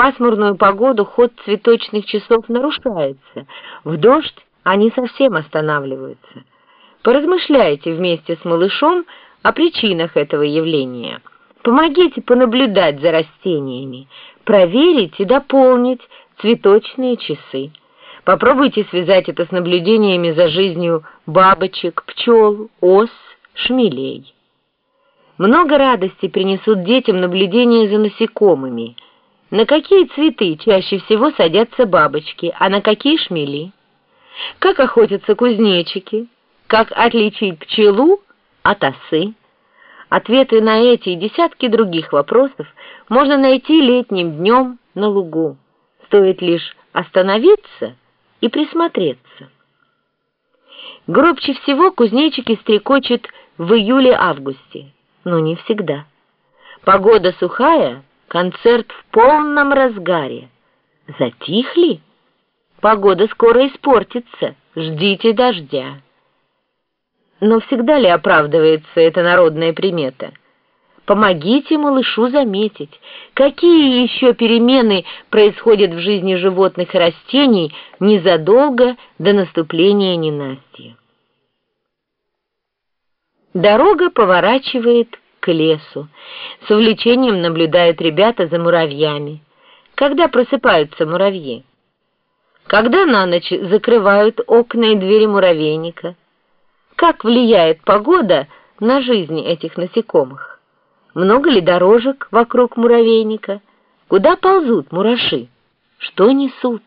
пасмурную погоду ход цветочных часов нарушается, в дождь они совсем останавливаются. Поразмышляйте вместе с малышом о причинах этого явления. Помогите понаблюдать за растениями, проверить и дополнить цветочные часы. Попробуйте связать это с наблюдениями за жизнью бабочек, пчел, ос, шмелей. Много радости принесут детям наблюдения за насекомыми. На какие цветы чаще всего садятся бабочки, а на какие шмели? Как охотятся кузнечики? Как отличить пчелу от осы? Ответы на эти и десятки других вопросов можно найти летним днем на лугу. Стоит лишь остановиться и присмотреться. Гробче всего кузнечики стрекочут в июле-августе, но не всегда. Погода сухая, концерт в полном разгаре. Затихли? Погода скоро испортится, ждите дождя. Но всегда ли оправдывается эта народная примета? Помогите малышу заметить, какие еще перемены происходят в жизни животных и растений незадолго до наступления ненастья. Дорога поворачивает к лесу. С увлечением наблюдают ребята за муравьями. Когда просыпаются муравьи? Когда на ночь закрывают окна и двери муравейника? Как влияет погода на жизнь этих насекомых? Много ли дорожек вокруг муравейника? Куда ползут мураши? Что несут?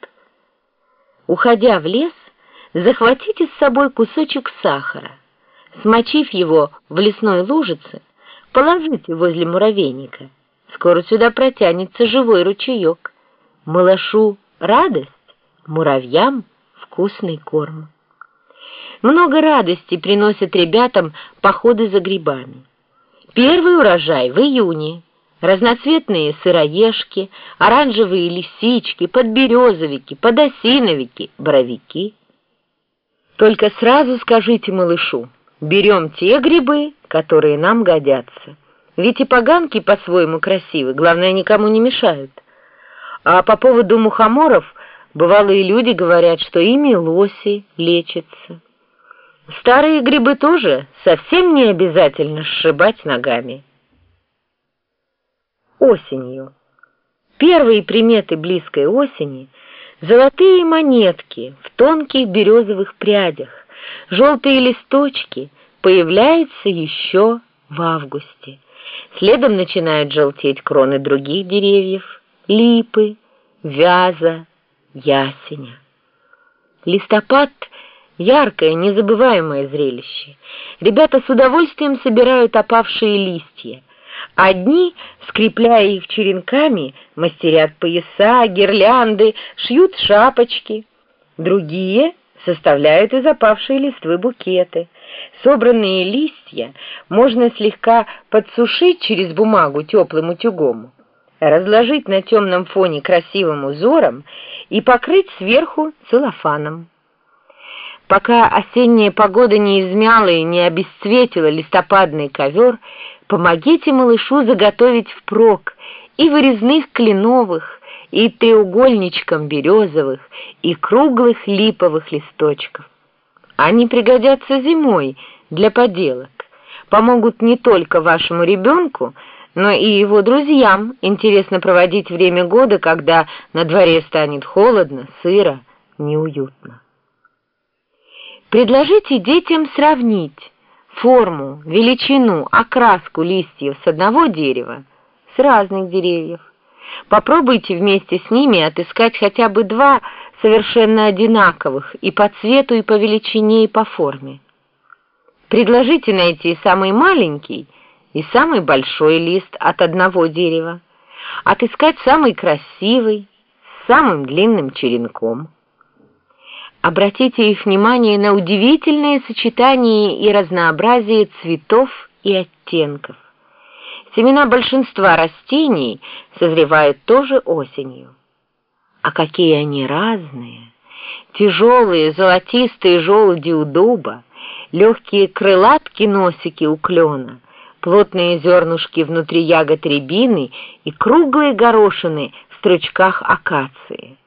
Уходя в лес, захватите с собой кусочек сахара. Смочив его в лесной лужице, положите возле муравейника. Скоро сюда протянется живой ручеек. Малышу радость, муравьям вкусный корм. Много радости приносят ребятам походы за грибами. Первый урожай в июне. Разноцветные сыроежки, оранжевые лисички, подберезовики, подосиновики, боровики. Только сразу скажите малышу, берем те грибы, которые нам годятся. Ведь и поганки по-своему красивы, главное, никому не мешают. А по поводу мухоморов, бывалые люди говорят, что ими лоси лечатся. Старые грибы тоже совсем не обязательно сшибать ногами. Осенью. Первые приметы близкой осени — золотые монетки в тонких березовых прядях, желтые листочки появляются еще в августе. Следом начинают желтеть кроны других деревьев — липы, вяза, ясеня. Листопад — Яркое, незабываемое зрелище. Ребята с удовольствием собирают опавшие листья. Одни, скрепляя их черенками, мастерят пояса, гирлянды, шьют шапочки. Другие составляют из опавшей листвы букеты. Собранные листья можно слегка подсушить через бумагу теплым утюгом, разложить на темном фоне красивым узором и покрыть сверху целлофаном. Пока осенняя погода не измяла и не обесцветила листопадный ковер, помогите малышу заготовить впрок и вырезных кленовых, и треугольничком березовых, и круглых липовых листочков. Они пригодятся зимой для поделок, помогут не только вашему ребенку, но и его друзьям интересно проводить время года, когда на дворе станет холодно, сыро, неуютно. Предложите детям сравнить форму, величину, окраску листьев с одного дерева с разных деревьев. Попробуйте вместе с ними отыскать хотя бы два совершенно одинаковых и по цвету, и по величине, и по форме. Предложите найти самый маленький и самый большой лист от одного дерева, отыскать самый красивый с самым длинным черенком. Обратите их внимание на удивительное сочетание и разнообразие цветов и оттенков. Семена большинства растений созревают тоже осенью. А какие они разные! Тяжелые золотистые желуди у дуба, легкие крылатки-носики у клена, плотные зернышки внутри ягод рябины и круглые горошины в стручках акации.